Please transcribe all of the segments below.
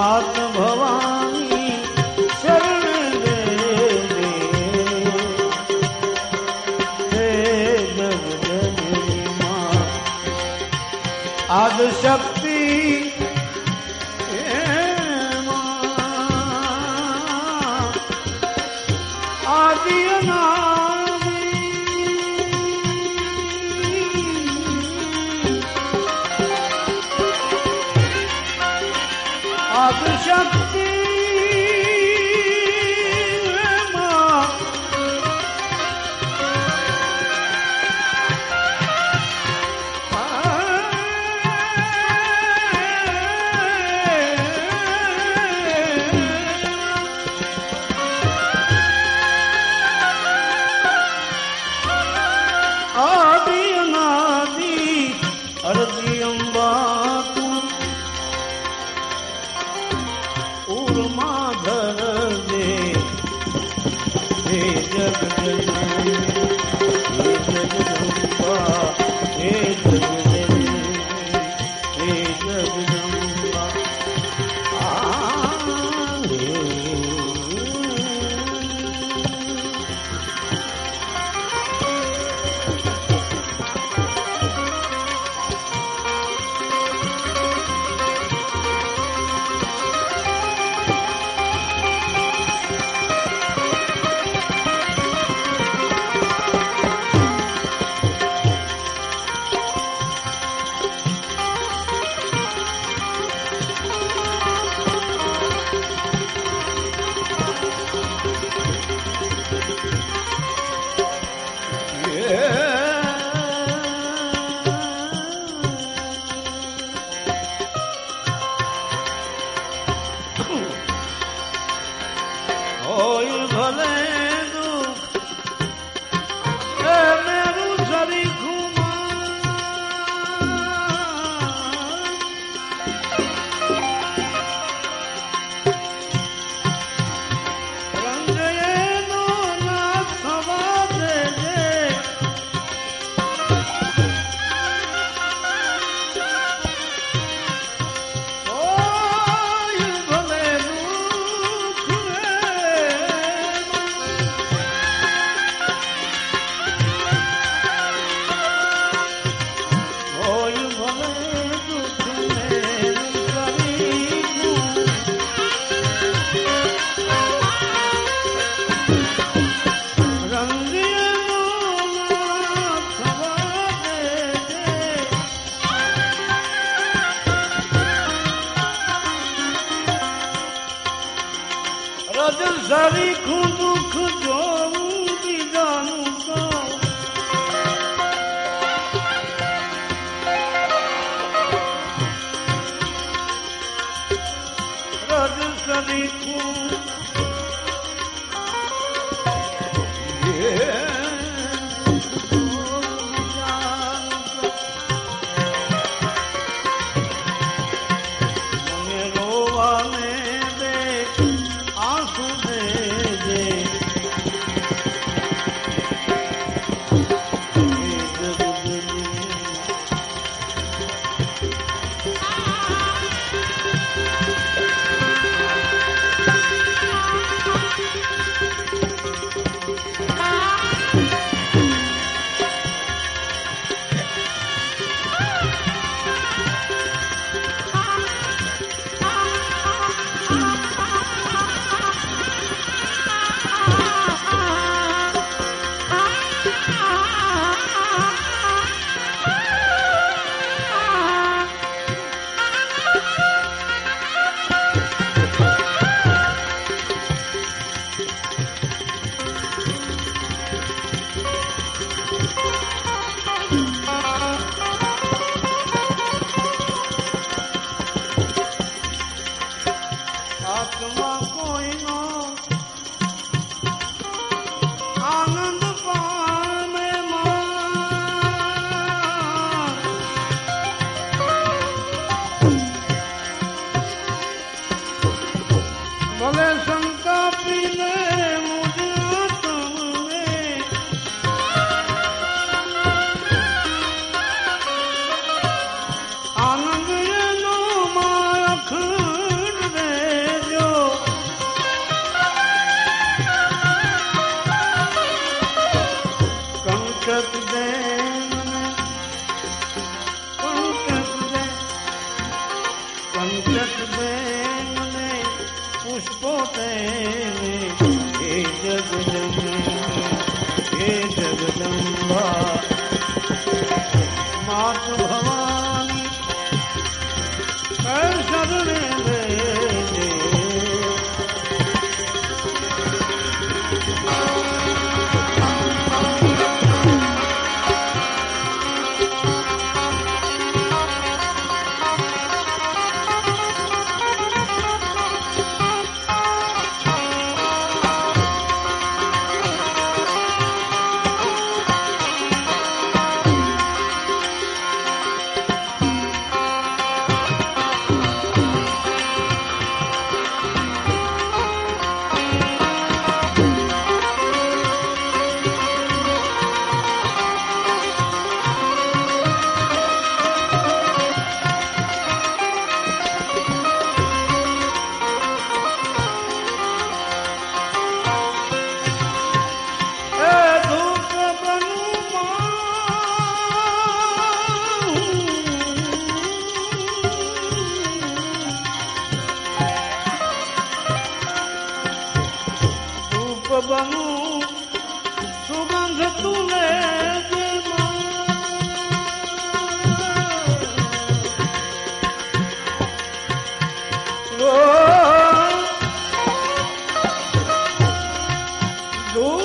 भवानी शरण दे दे आदि शब्द आदिशक्ति Zadikundu शब्द No!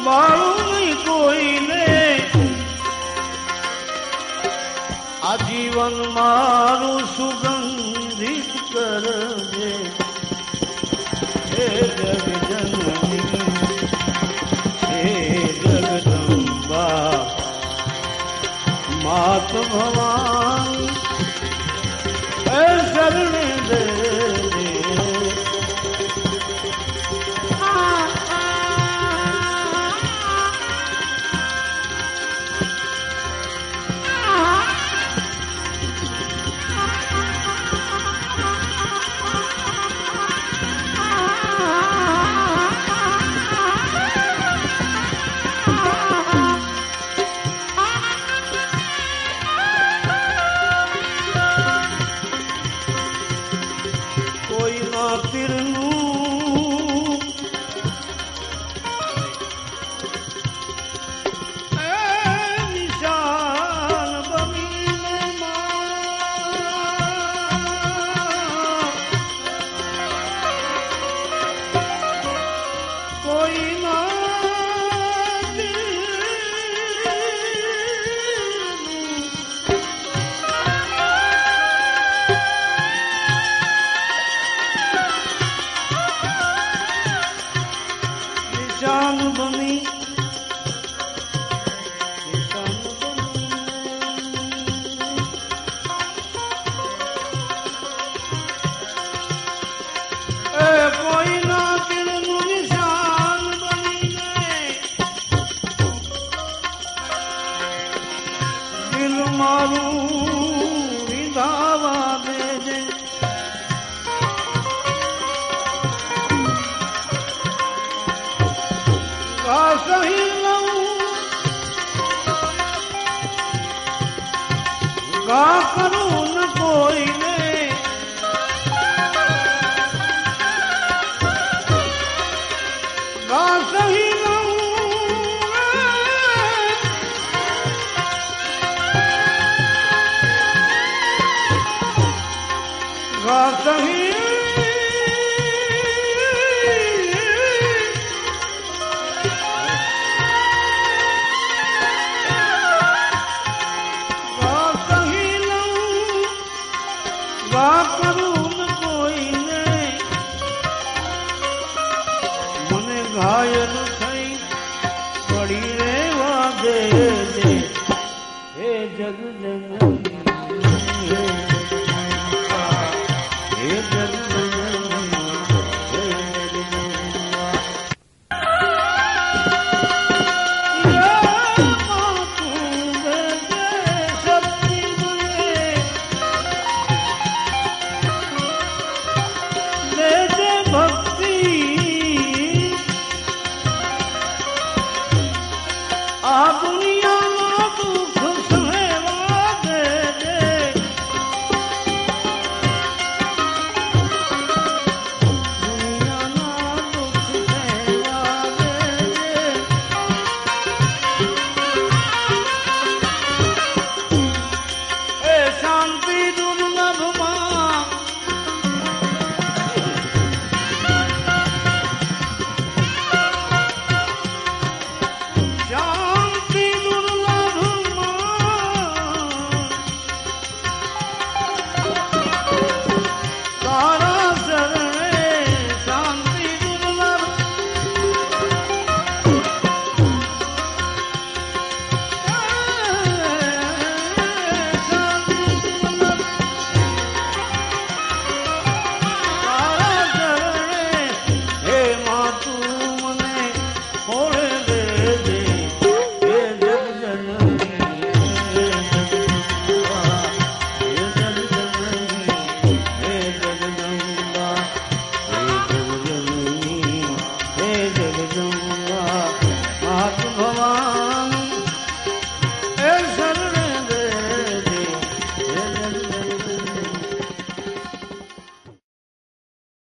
સંભાળું નહીં કોઈને. આ જીવન મારું સુગંધિત કરજે. હે જગજનની હે જગદંબા. માત ભવા